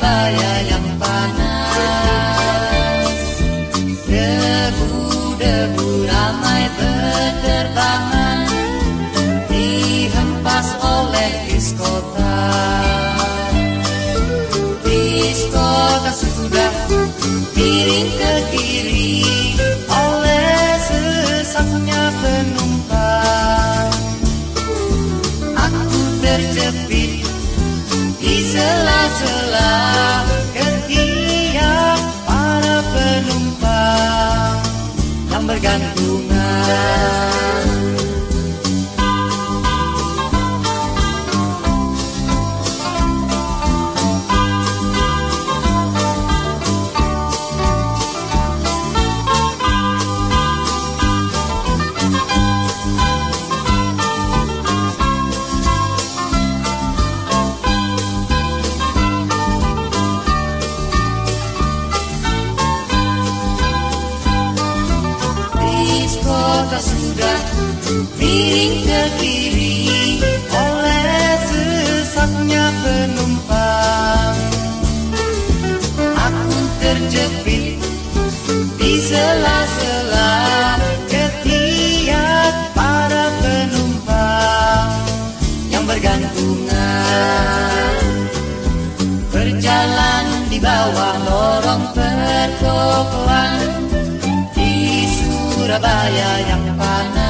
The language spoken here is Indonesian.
Surabaya yang panas. Debu-debu ramai berterbangan Dihempas oleh diskota Diskota sudah miring ke kiri Oleh sesaknya penumpang. Aku terjepit di sela-sela ketiak para penumpang yang bergantungan kota sudah miring ke kiri oleh sesaknya penumpang. Aku terjepit di sela-sela ketiak para penumpang yang bergantungan. Berjalan di bawah lorong pertokoan Surabaya yang panas